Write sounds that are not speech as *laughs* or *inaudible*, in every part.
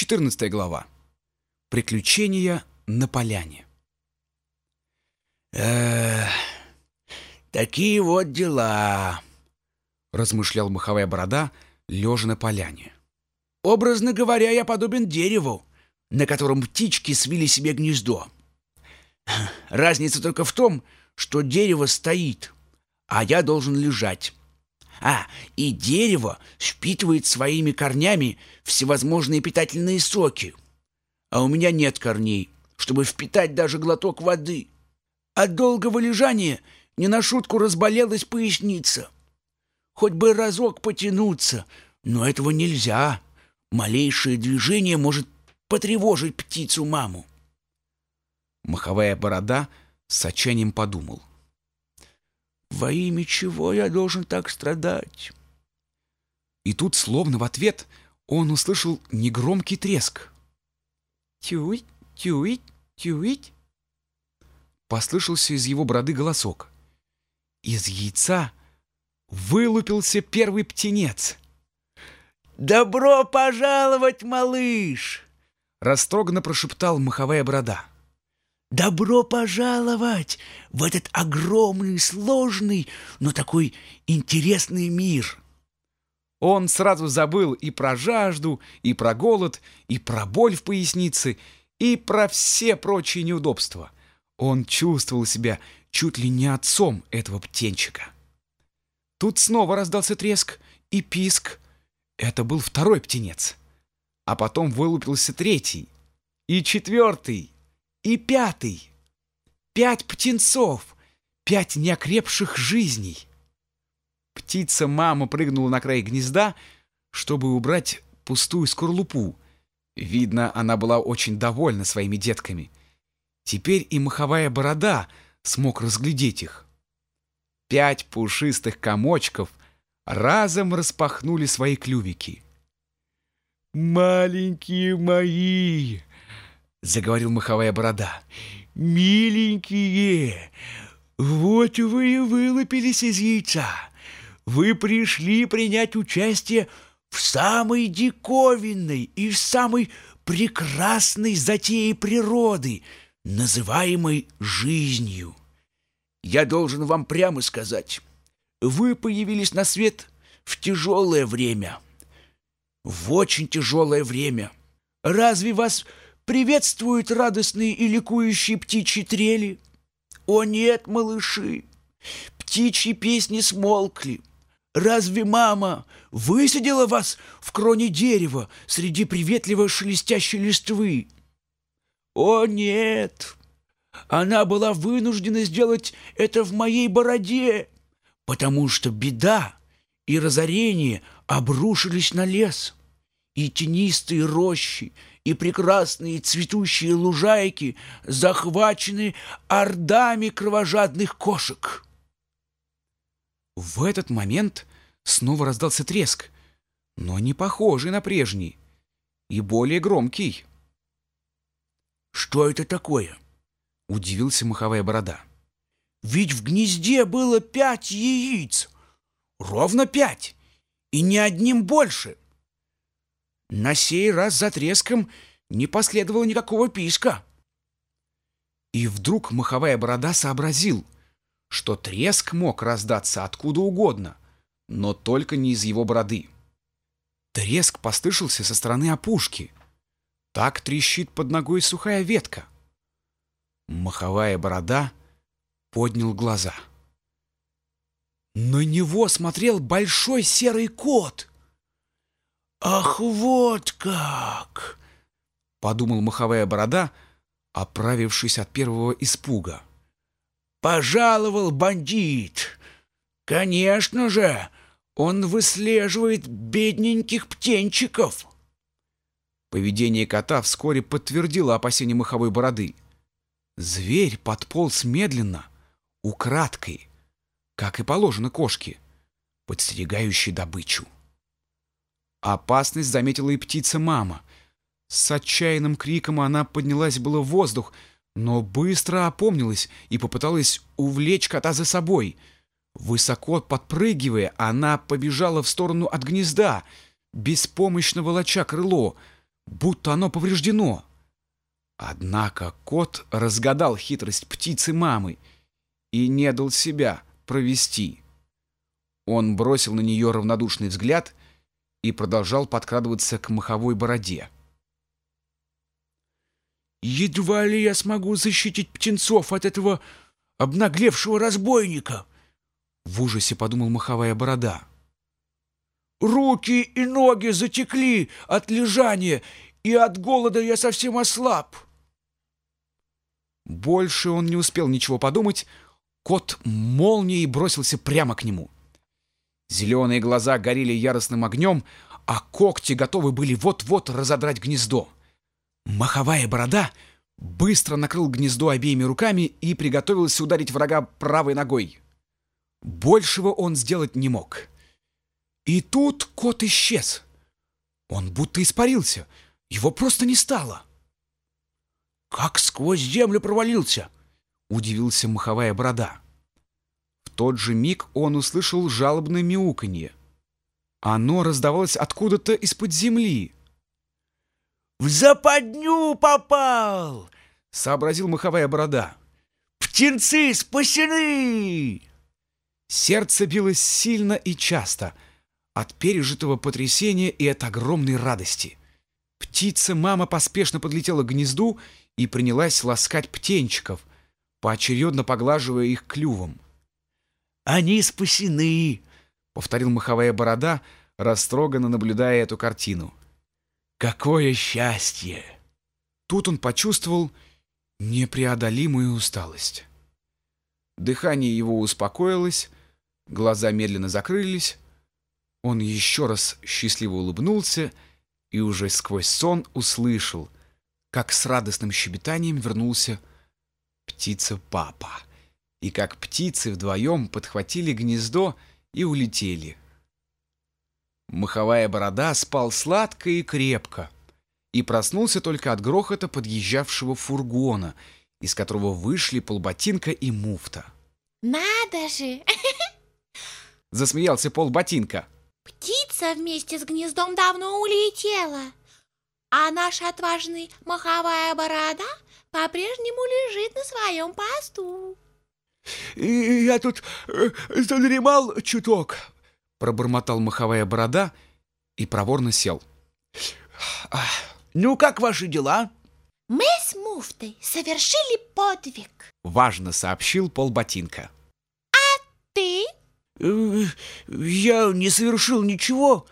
14 глава. Приключения на поляне. Эх, такие вот дела, размышлял маховая борода, лежа на поляне. Образно говоря, я подобен дереву, на котором птички свили себе гнездо. Разница только в том, что дерево стоит, а я должен лежать. А, и дерево впитывает своими корнями всевозможные питательные соки. А у меня нет корней, чтобы впитать даже глоток воды. От долгого лежания не на шутку разболелась поясница. Хоть бы разок потянуться, но этого нельзя. Малейшее движение может потревожить птицу-маму. Маховая борода с отчаянием подумал. Во имя чего я должен так страдать? И тут, словно в ответ, он услышал негромкий треск. «Тюить, тюить, тюить!» Послышался из его бороды голосок. Из яйца вылупился первый птенец. «Добро пожаловать, малыш!» Растроганно прошептал маховая борода. Добро пожаловать в этот огромный, сложный, но такой интересный мир. Он сразу забыл и про жажду, и про голод, и про боль в пояснице, и про все прочие неудобства. Он чувствовал себя чуть ли не отцом этого птенчика. Тут снова раздался треск и писк. Это был второй птенец. А потом вылупился третий и четвертый и пятый. Пять птенцов, пять неокрепших жизней. Птица-мама прыгнула на край гнезда, чтобы убрать пустую скорлупу. Видно, она была очень довольна своими детками. Теперь и маховая борода смог разглядеть их. Пять пушистых комочков разом распахнули свои клювики. «Маленькие мои!» — заговорил маховая борода. «Миленькие, вот вы и вылупились из яйца. Вы пришли принять участие в самой диковинной и самой прекрасной затее природы, называемой жизнью. Я должен вам прямо сказать, вы появились на свет в тяжелое время, в очень тяжелое время. Разве вас приветствуют радостные и ликующие птичьи трели. О нет, малыши, птичьи песни смолкли. Разве мама высадила вас в кроне дерева среди приветливо шелестящей листвы? О нет, она была вынуждена сделать это в моей бороде, потому что беда и разорение обрушились на лес, и тенистые рощи, и прекрасные цветущие лужайки захвачены ордами кровожадных кошек. В этот момент снова раздался треск, но не похожий на прежний и более громкий. «Что это такое?» — удивился маховая борода. «Ведь в гнезде было пять яиц, ровно пять, и ни одним больше». На сей раз за треском не последовало никакого писка. И вдруг маховая борода сообразил, что треск мог раздаться откуда угодно, но только не из его бороды. Треск послышался со стороны опушки. Так трещит под ногой сухая ветка. Маховая борода поднял глаза. На него смотрел большой серый кот — «Ах, вот как!» — подумал маховая борода, оправившись от первого испуга. «Пожаловал бандит! Конечно же, он выслеживает бедненьких птенчиков!» Поведение кота вскоре подтвердило опасения маховой бороды. Зверь подполз медленно, украдкой, как и положено кошке, подстерегающей добычу. Опасность заметила и птица-мама. С отчаянным криком она поднялась было в воздух, но быстро опомнилась и попыталась увлечь кота за собой. Высоко подпрыгивая, она побежала в сторону от гнезда, беспомощно волоча крыло. будто оно повреждено. Однако кот разгадал хитрость птицы мамы и не дал себя провести. Он бросил на нее равнодушный взгляд и продолжал подкрадываться к маховой бороде. «Едва ли я смогу защитить птенцов от этого обнаглевшего разбойника!» В ужасе подумал маховая борода. «Руки и ноги затекли от лежания, и от голода я совсем ослаб!» Больше он не успел ничего подумать, кот молнией бросился прямо к нему. Зеленые глаза горели яростным огнем, а когти готовы были вот-вот разодрать гнездо. Маховая борода быстро накрыл гнездо обеими руками и приготовился ударить врага правой ногой. Большего он сделать не мог. И тут кот исчез. Он будто испарился. Его просто не стало. «Как сквозь землю провалился!» — удивился маховая борода. В тот же миг он услышал жалобное мяуканье. Оно раздавалось откуда-то из-под земли. «В западню попал!» — сообразил маховая борода. «Птенцы спасены!» Сердце билось сильно и часто от пережитого потрясения и от огромной радости. Птица-мама поспешно подлетела к гнезду и принялась ласкать птенчиков, поочередно поглаживая их клювом. «Они спасены!» — повторил маховая борода, растроганно наблюдая эту картину. «Какое счастье!» Тут он почувствовал непреодолимую усталость. Дыхание его успокоилось, глаза медленно закрылись. Он еще раз счастливо улыбнулся и уже сквозь сон услышал — как с радостным щебетанием вернулся птица-папа, и как птицы вдвоем подхватили гнездо и улетели. Маховая борода спал сладко и крепко и проснулся только от грохота подъезжавшего фургона, из которого вышли полботинка и муфта. «Надо же!» *laughs* Засмеялся полботинка. «Птица вместе с гнездом давно улетела!» А наш отважный маховая борода по-прежнему лежит на своем посту. И я тут э, задремал чуток, пробормотал маховая борода и проворно сел. Ну, как ваши дела? Мы с муфтой совершили подвиг. Важно сообщил полботинка. А ты? Э, я не совершил ничего,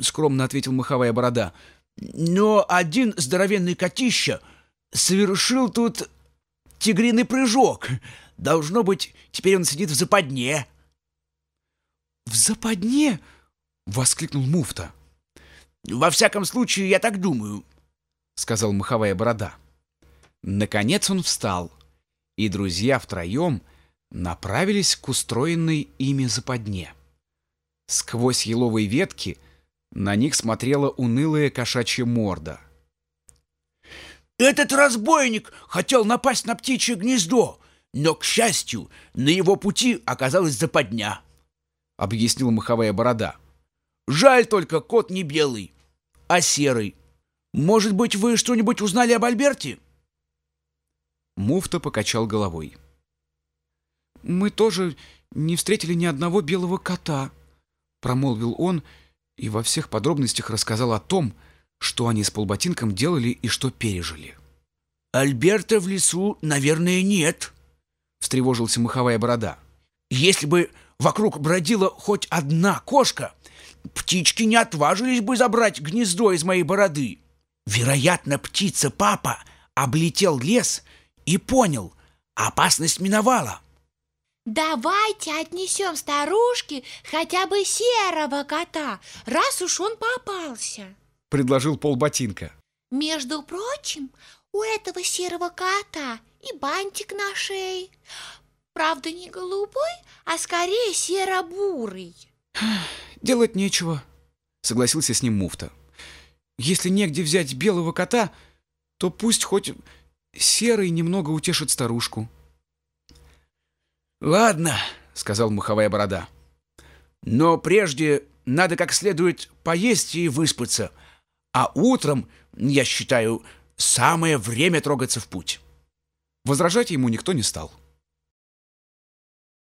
скромно ответил маховая борода. Но один здоровенный котища совершил тут тигриный прыжок. Должно быть, теперь он сидит в западне. «В западне?» — воскликнул муфта. «Во всяком случае, я так думаю», — сказал маховая борода. Наконец он встал, и друзья втроем направились к устроенной ими западне. Сквозь еловые ветки — на них смотрела унылая кошачья морда. «Этот разбойник хотел напасть на птичье гнездо, но, к счастью, на его пути оказалась западня», — объяснила маховая борода. «Жаль только, кот не белый, а серый. Может быть, вы что-нибудь узнали об Альберте?» Муфта покачал головой. «Мы тоже не встретили ни одного белого кота», — промолвил он, — и во всех подробностях рассказал о том, что они с полботинком делали и что пережили. «Альберта в лесу, наверное, нет», — встревожился маховая борода. «Если бы вокруг бродила хоть одна кошка, птички не отважились бы забрать гнездо из моей бороды. Вероятно, птица-папа облетел лес и понял, опасность миновала». Давайте отнесем старушке хотя бы серого кота, раз уж он попался. Предложил полботинка. Между прочим, у этого серого кота и бантик на шее. Правда, не голубой, а скорее серо-бурый. Делать нечего, согласился с ним муфта. Если негде взять белого кота, то пусть хоть серый немного утешит старушку. «Ладно», — сказал муховая борода. «Но прежде надо как следует поесть и выспаться, А утром, я считаю, самое время трогаться в путь. Возражать ему никто не стал.